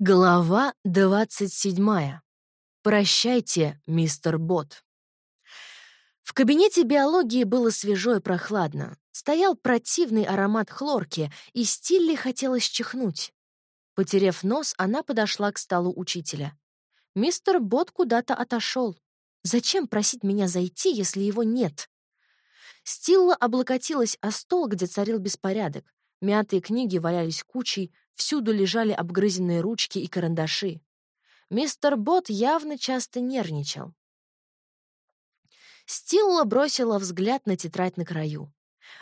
Глава 27. Прощайте, мистер Бот. В кабинете биологии было свежо и прохладно. Стоял противный аромат хлорки, и Стилли хотелось чихнуть. Потерев нос, она подошла к столу учителя. Мистер Бот куда-то отошел. Зачем просить меня зайти, если его нет? Стилла облокотилась о стол, где царил беспорядок. Мятые книги валялись кучей, Всюду лежали обгрызенные ручки и карандаши. Мистер Бот явно часто нервничал. Стилла бросила взгляд на тетрадь на краю.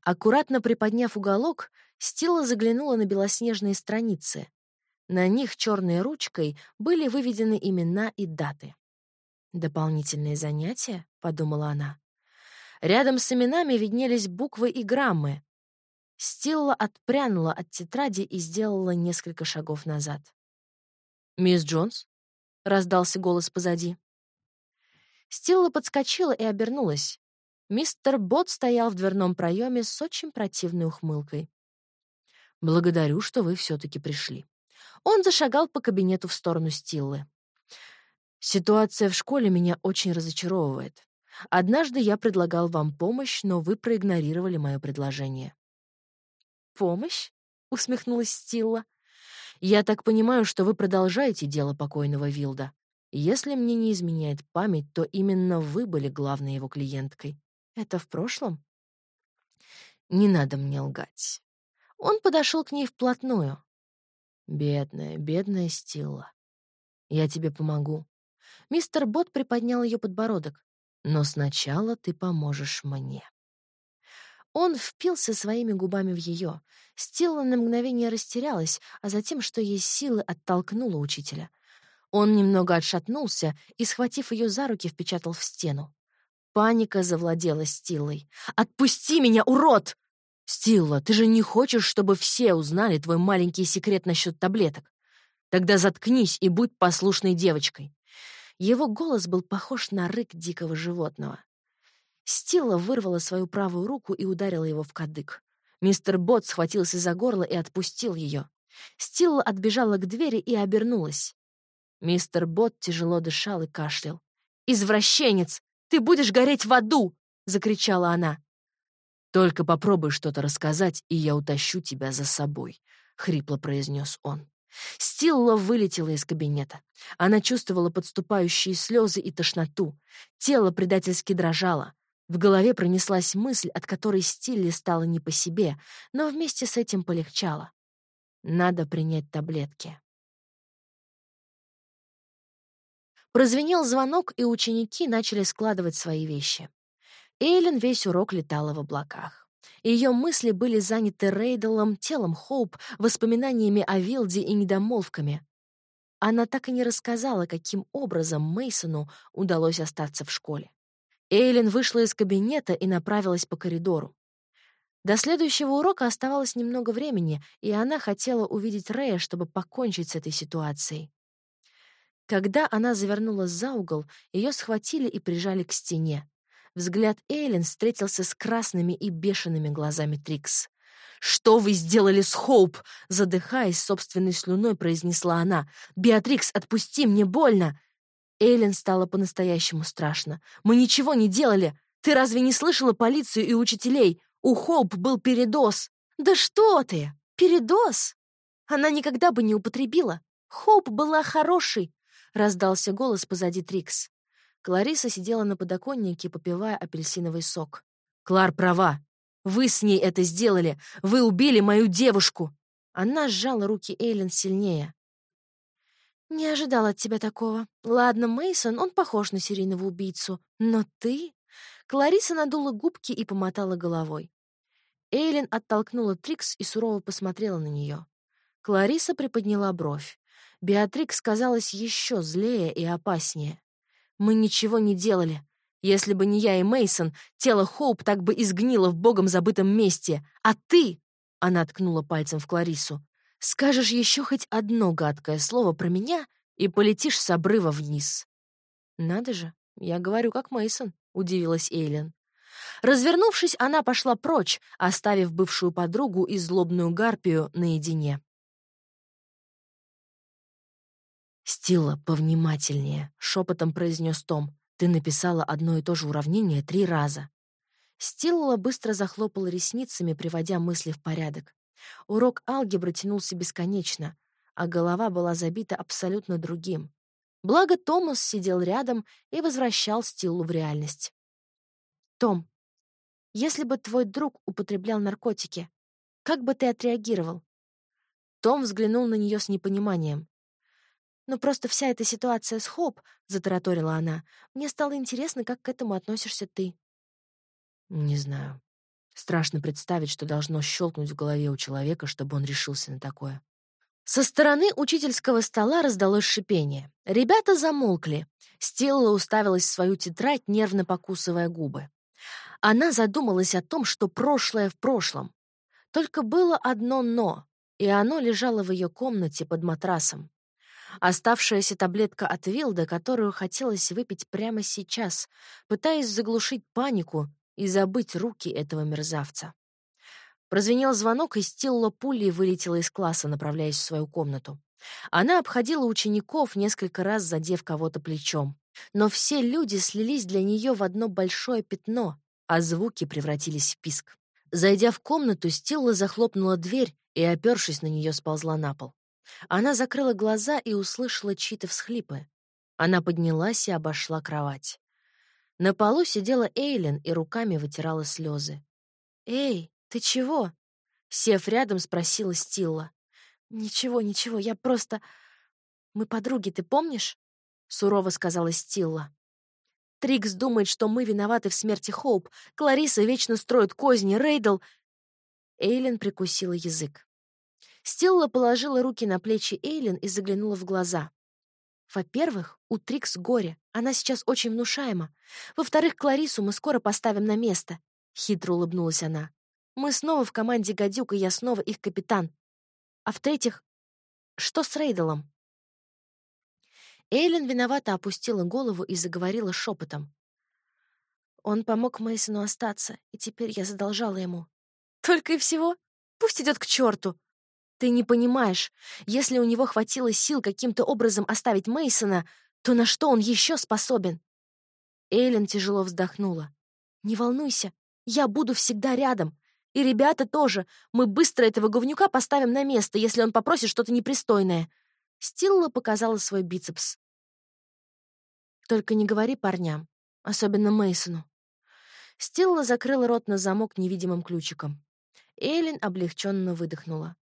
Аккуратно приподняв уголок, Стилла заглянула на белоснежные страницы. На них черной ручкой были выведены имена и даты. «Дополнительные занятия?» — подумала она. Рядом с именами виднелись буквы и граммы. Стилла отпрянула от тетради и сделала несколько шагов назад. «Мисс Джонс?» — раздался голос позади. Стилла подскочила и обернулась. Мистер Бот стоял в дверном проеме с очень противной ухмылкой. «Благодарю, что вы все-таки пришли». Он зашагал по кабинету в сторону Стиллы. «Ситуация в школе меня очень разочаровывает. Однажды я предлагал вам помощь, но вы проигнорировали мое предложение. «Помощь?» — усмехнулась Стилла. «Я так понимаю, что вы продолжаете дело покойного Вилда. Если мне не изменяет память, то именно вы были главной его клиенткой. Это в прошлом?» «Не надо мне лгать». Он подошел к ней вплотную. «Бедная, бедная Стилла. Я тебе помогу». Мистер Бот приподнял ее подбородок. «Но сначала ты поможешь мне». Он впился своими губами в ее. Стелла на мгновение растерялась, а затем, что есть силы, оттолкнула учителя. Он немного отшатнулся и, схватив ее за руки, впечатал в стену. Паника завладела Стиллой. «Отпусти меня, урод!» «Стилла, ты же не хочешь, чтобы все узнали твой маленький секрет насчет таблеток? Тогда заткнись и будь послушной девочкой». Его голос был похож на рык дикого животного. Стилла вырвала свою правую руку и ударила его в кадык. Мистер Бот схватился за горло и отпустил ее. Стилла отбежала к двери и обернулась. Мистер Бот тяжело дышал и кашлял. «Извращенец! Ты будешь гореть в аду!» — закричала она. «Только попробуй что-то рассказать, и я утащу тебя за собой», — хрипло произнес он. Стилла вылетела из кабинета. Она чувствовала подступающие слезы и тошноту. Тело предательски дрожало. В голове пронеслась мысль, от которой Стилли стало не по себе, но вместе с этим полегчало. Надо принять таблетки. Прозвенел звонок, и ученики начали складывать свои вещи. Эйлин весь урок летала в облаках. Ее мысли были заняты Рейделом, телом Хоуп, воспоминаниями о Вилде и недомолвками. Она так и не рассказала, каким образом Мейсону удалось остаться в школе. Эйлин вышла из кабинета и направилась по коридору. До следующего урока оставалось немного времени, и она хотела увидеть Рэя, чтобы покончить с этой ситуацией. Когда она завернула за угол, ее схватили и прижали к стене. Взгляд Эйлин встретился с красными и бешеными глазами Трикс. «Что вы сделали с Хоуп?» Задыхаясь собственной слюной, произнесла она. «Беатрикс, отпусти, мне больно!» Эйлин стало по-настоящему страшно. «Мы ничего не делали! Ты разве не слышала полицию и учителей? У Хоуп был передоз!» «Да что ты! Передоз!» Она никогда бы не употребила. Хоуп была хорошей, — раздался голос позади Трикс. Клариса сидела на подоконнике, попивая апельсиновый сок. «Клар права. Вы с ней это сделали. Вы убили мою девушку!» Она сжала руки Эйлин сильнее. «Не ожидал от тебя такого. Ладно, Мейсон, он похож на серийного убийцу. Но ты...» Клариса надула губки и помотала головой. Эйлин оттолкнула Трикс и сурово посмотрела на нее. Клариса приподняла бровь. Беатрикс казалась еще злее и опаснее. «Мы ничего не делали. Если бы не я и Мейсон, тело Хоуп так бы изгнило в богом забытом месте. А ты...» — она ткнула пальцем в Кларису. Скажешь еще хоть одно гадкое слово про меня и полетишь с обрыва вниз. Надо же, я говорю как Мейсон, удивилась Эйлин. Развернувшись, она пошла прочь, оставив бывшую подругу и злобную гарпию наедине. «Стила, повнимательнее», — шепотом произнес Том. «Ты написала одно и то же уравнение три раза». Стилла быстро захлопала ресницами, приводя мысли в порядок. Урок алгебры тянулся бесконечно, а голова была забита абсолютно другим. Благо Томас сидел рядом и возвращал Стиллу в реальность. «Том, если бы твой друг употреблял наркотики, как бы ты отреагировал?» Том взглянул на нее с непониманием. «Ну, просто вся эта ситуация с Хоп», — затараторила она, «мне стало интересно, как к этому относишься ты». «Не знаю. Страшно представить, что должно щелкнуть в голове у человека, чтобы он решился на такое». Со стороны учительского стола раздалось шипение. Ребята замолкли. Стелла уставилась в свою тетрадь, нервно покусывая губы. Она задумалась о том, что прошлое в прошлом. Только было одно «но», и оно лежало в ее комнате под матрасом. Оставшаяся таблетка от Вилда, которую хотелось выпить прямо сейчас, пытаясь заглушить панику и забыть руки этого мерзавца. Прозвенел звонок, и Стилла пулей вылетела из класса, направляясь в свою комнату. Она обходила учеников, несколько раз задев кого-то плечом. Но все люди слились для нее в одно большое пятно, а звуки превратились в писк. Зайдя в комнату, Стилла захлопнула дверь и, опершись на нее, сползла на пол. Она закрыла глаза и услышала чьи-то всхлипы. Она поднялась и обошла кровать. На полу сидела Эйлин и руками вытирала слезы. «Эй, ты чего?» Сев рядом, спросила Стилла. «Ничего, ничего, я просто... Мы подруги, ты помнишь?» Сурово сказала Стилла. Трикс думает, что мы виноваты в смерти Хоуп. Клариса вечно строит козни, Рейдл... Эйлин прикусила язык. Стелла положила руки на плечи Эйлин и заглянула в глаза. Во-первых, у Трикс горе. Она сейчас очень внушаема. Во-вторых, Кларису мы скоро поставим на место. Хитро улыбнулась она. Мы снова в команде Гадюк, и я снова их капитан. А в-третьих, что с Рейделом? Эйлин виновато опустила голову и заговорила шепотом. Он помог Мейсону остаться, и теперь я задолжала ему. Только и всего? Пусть идет к черту. Ты не понимаешь, если у него хватило сил каким-то образом оставить Мейсона, то на что он еще способен? Эйлин тяжело вздохнула. Не волнуйся, я буду всегда рядом. И ребята тоже. Мы быстро этого говнюка поставим на место, если он попросит что-то непристойное. Стилла показала свой бицепс. Только не говори парням, особенно Мейсону. Стилла закрыла рот на замок невидимым ключиком. Эйлин облегченно выдохнула.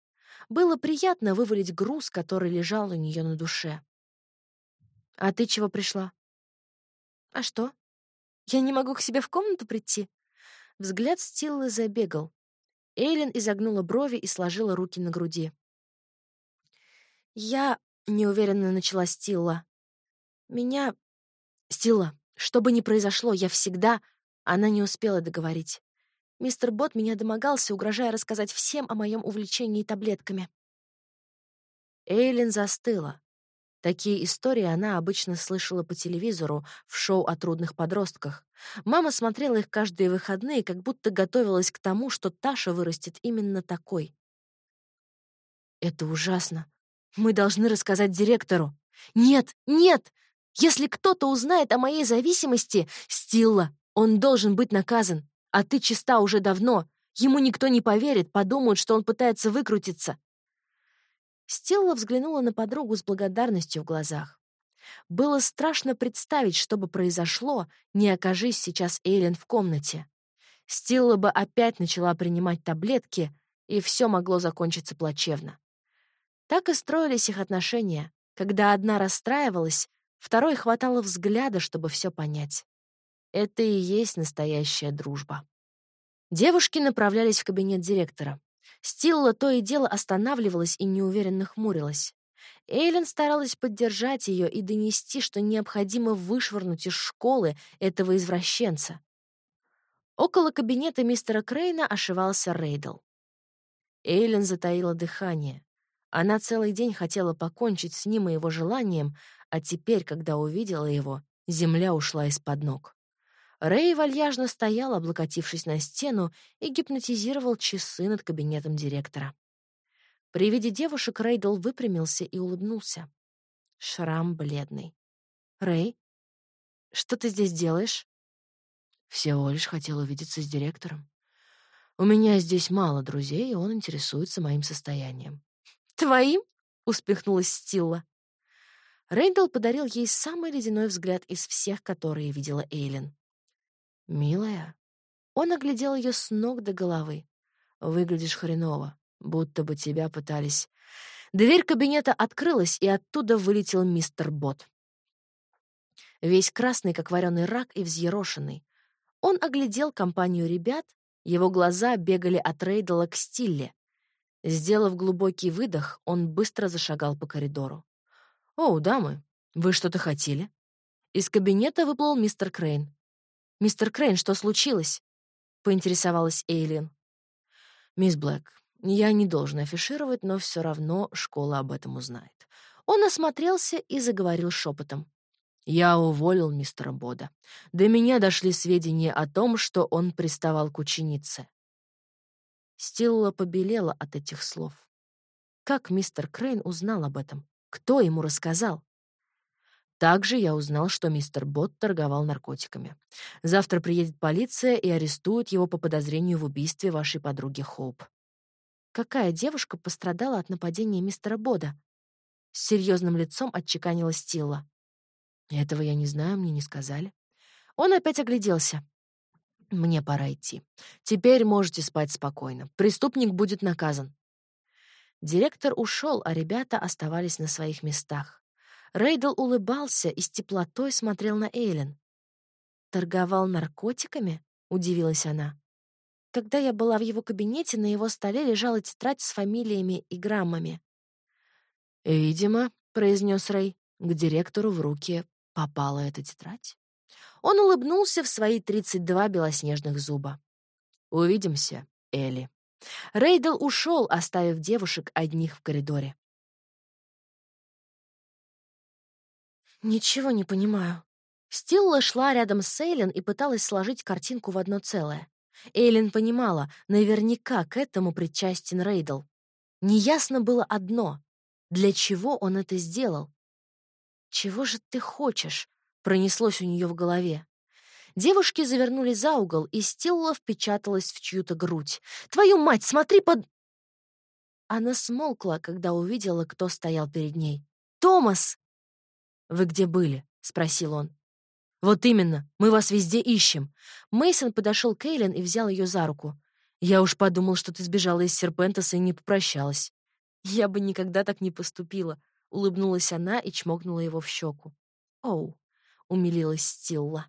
Было приятно вывалить груз, который лежал у нее на душе. «А ты чего пришла?» «А что? Я не могу к себе в комнату прийти?» Взгляд Стиллы забегал. Эйлин изогнула брови и сложила руки на груди. «Я...» — неуверенно начала Стилла. «Меня...» «Стилла, что бы ни произошло, я всегда...» Она не успела договорить. Мистер Бот меня домогался, угрожая рассказать всем о моем увлечении таблетками. Эйлин застыла. Такие истории она обычно слышала по телевизору в шоу о трудных подростках. Мама смотрела их каждые выходные, как будто готовилась к тому, что Таша вырастет именно такой. «Это ужасно. Мы должны рассказать директору». «Нет, нет! Если кто-то узнает о моей зависимости, Стилла, он должен быть наказан. А ты чиста уже давно. Ему никто не поверит, подумают, что он пытается выкрутиться. Стелла взглянула на подругу с благодарностью в глазах. Было страшно представить, что бы произошло, не окажись сейчас Эйлин в комнате. Стилла бы опять начала принимать таблетки, и все могло закончиться плачевно. Так и строились их отношения. Когда одна расстраивалась, второй хватало взгляда, чтобы все понять. Это и есть настоящая дружба. Девушки направлялись в кабинет директора. Стилла то и дело останавливалась и неуверенно хмурилась. Эйлин старалась поддержать ее и донести, что необходимо вышвырнуть из школы этого извращенца. Около кабинета мистера Крейна ошивался Рейдл. Эйлин затаила дыхание. Она целый день хотела покончить с ним и его желанием, а теперь, когда увидела его, земля ушла из-под ног. Рэй вальяжно стоял, облокотившись на стену, и гипнотизировал часы над кабинетом директора. При виде девушек Рейдл выпрямился и улыбнулся. шрам бледный. «Рэй, что ты здесь делаешь?» Всего лишь хотел увидеться с директором. У меня здесь мало друзей, и он интересуется моим состоянием. «Твоим?» — успехнулась Стилла. Рэйндалл подарил ей самый ледяной взгляд из всех, которые видела Эйлин. «Милая?» Он оглядел ее с ног до головы. «Выглядишь хреново, будто бы тебя пытались...» Дверь кабинета открылась, и оттуда вылетел мистер Бот. Весь красный, как вареный рак, и взъерошенный. Он оглядел компанию ребят, его глаза бегали от Рейдала к Стилле. Сделав глубокий выдох, он быстро зашагал по коридору. «О, дамы, вы что-то хотели?» Из кабинета выплыл мистер Крейн. «Мистер Крейн, что случилось?» — поинтересовалась Эйлин. «Мисс Блэк, я не должен афишировать, но все равно школа об этом узнает». Он осмотрелся и заговорил шепотом. Я уволил мистера Бода. До меня дошли сведения о том, что он приставал к ученице. Стилла побелела от этих слов. Как мистер Крейн узнал об этом? Кто ему рассказал? Также я узнал, что мистер Бот торговал наркотиками. Завтра приедет полиция и арестует его по подозрению в убийстве вашей подруги Хоуп. Какая девушка пострадала от нападения мистера Бода? С серьезным лицом отчеканила Стилла. Этого я не знаю, мне не сказали. Он опять огляделся. Мне пора идти. Теперь можете спать спокойно. Преступник будет наказан. Директор ушел, а ребята оставались на своих местах. Рейдл улыбался и с теплотой смотрел на Эйлен. «Торговал наркотиками?» — удивилась она. Когда я была в его кабинете, на его столе лежала тетрадь с фамилиями и граммами. «Видимо», — произнес Рэй, — к директору в руки попала эта тетрадь. Он улыбнулся в свои 32 белоснежных зуба. «Увидимся, Элли». Рейдл ушел, оставив девушек одних в коридоре. «Ничего не понимаю». Стилла шла рядом с Эйлен и пыталась сложить картинку в одно целое. Эйлин понимала, наверняка к этому причастен Рейдл. Неясно было одно — для чего он это сделал? «Чего же ты хочешь?» — пронеслось у нее в голове. Девушки завернули за угол, и Стилла впечаталась в чью-то грудь. «Твою мать, смотри под...» Она смолкла, когда увидела, кто стоял перед ней. «Томас!» «Вы где были?» — спросил он. «Вот именно, мы вас везде ищем». Мейсон подошел к Эйлен и взял ее за руку. «Я уж подумал, что ты сбежала из Серпентаса и не попрощалась». «Я бы никогда так не поступила», — улыбнулась она и чмокнула его в щеку. «Оу», — умилилась Стилла.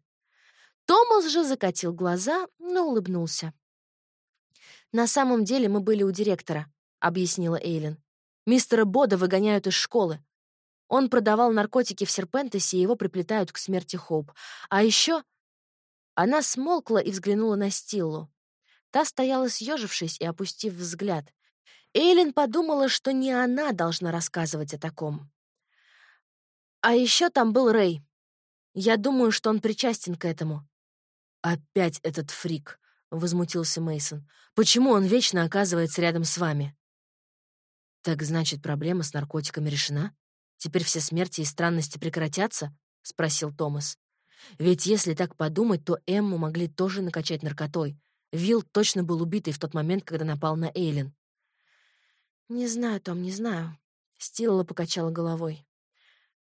Томас же закатил глаза, но улыбнулся. «На самом деле мы были у директора», — объяснила Эйлин. «Мистера Бода выгоняют из школы. Он продавал наркотики в Серпентесе, и его приплетают к смерти Хоуп. А еще...» Она смолкла и взглянула на Стиллу. Та стояла съежившись и опустив взгляд. Эйлин подумала, что не она должна рассказывать о таком. А еще там был Рэй. Я думаю, что он причастен к этому. Опять этот фрик, возмутился Мейсон. Почему он вечно оказывается рядом с вами? Так значит, проблема с наркотиками решена? Теперь все смерти и странности прекратятся? спросил Томас. Ведь если так подумать, то Эмму могли тоже накачать наркотой. Вилл точно был убитый в тот момент, когда напал на Эйлин. «Не знаю, Том, не знаю», — Стилла покачала головой.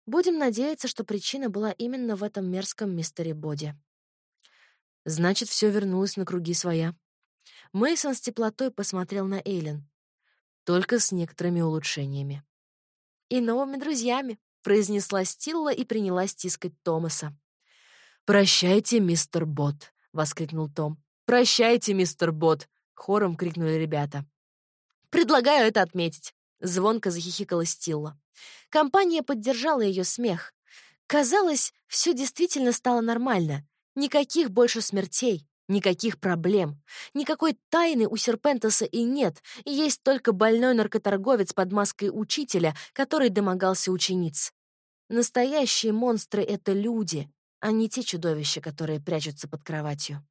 «Будем надеяться, что причина была именно в этом мерзком мистере Боди». Значит, все вернулось на круги своя. Мейсон с теплотой посмотрел на Эйлин. Только с некоторыми улучшениями. «И новыми друзьями», — произнесла Стилла и принялась тискать Томаса. «Прощайте, мистер Бот», — воскликнул Том. «Прощайте, мистер Бот», — хором крикнули ребята. Предлагаю это отметить. Звонко захихикала Стилла. Компания поддержала ее смех. Казалось, все действительно стало нормально. Никаких больше смертей, никаких проблем. Никакой тайны у Серпентаса и нет, есть только больной наркоторговец под маской учителя, который домогался учениц. Настоящие монстры — это люди, а не те чудовища, которые прячутся под кроватью.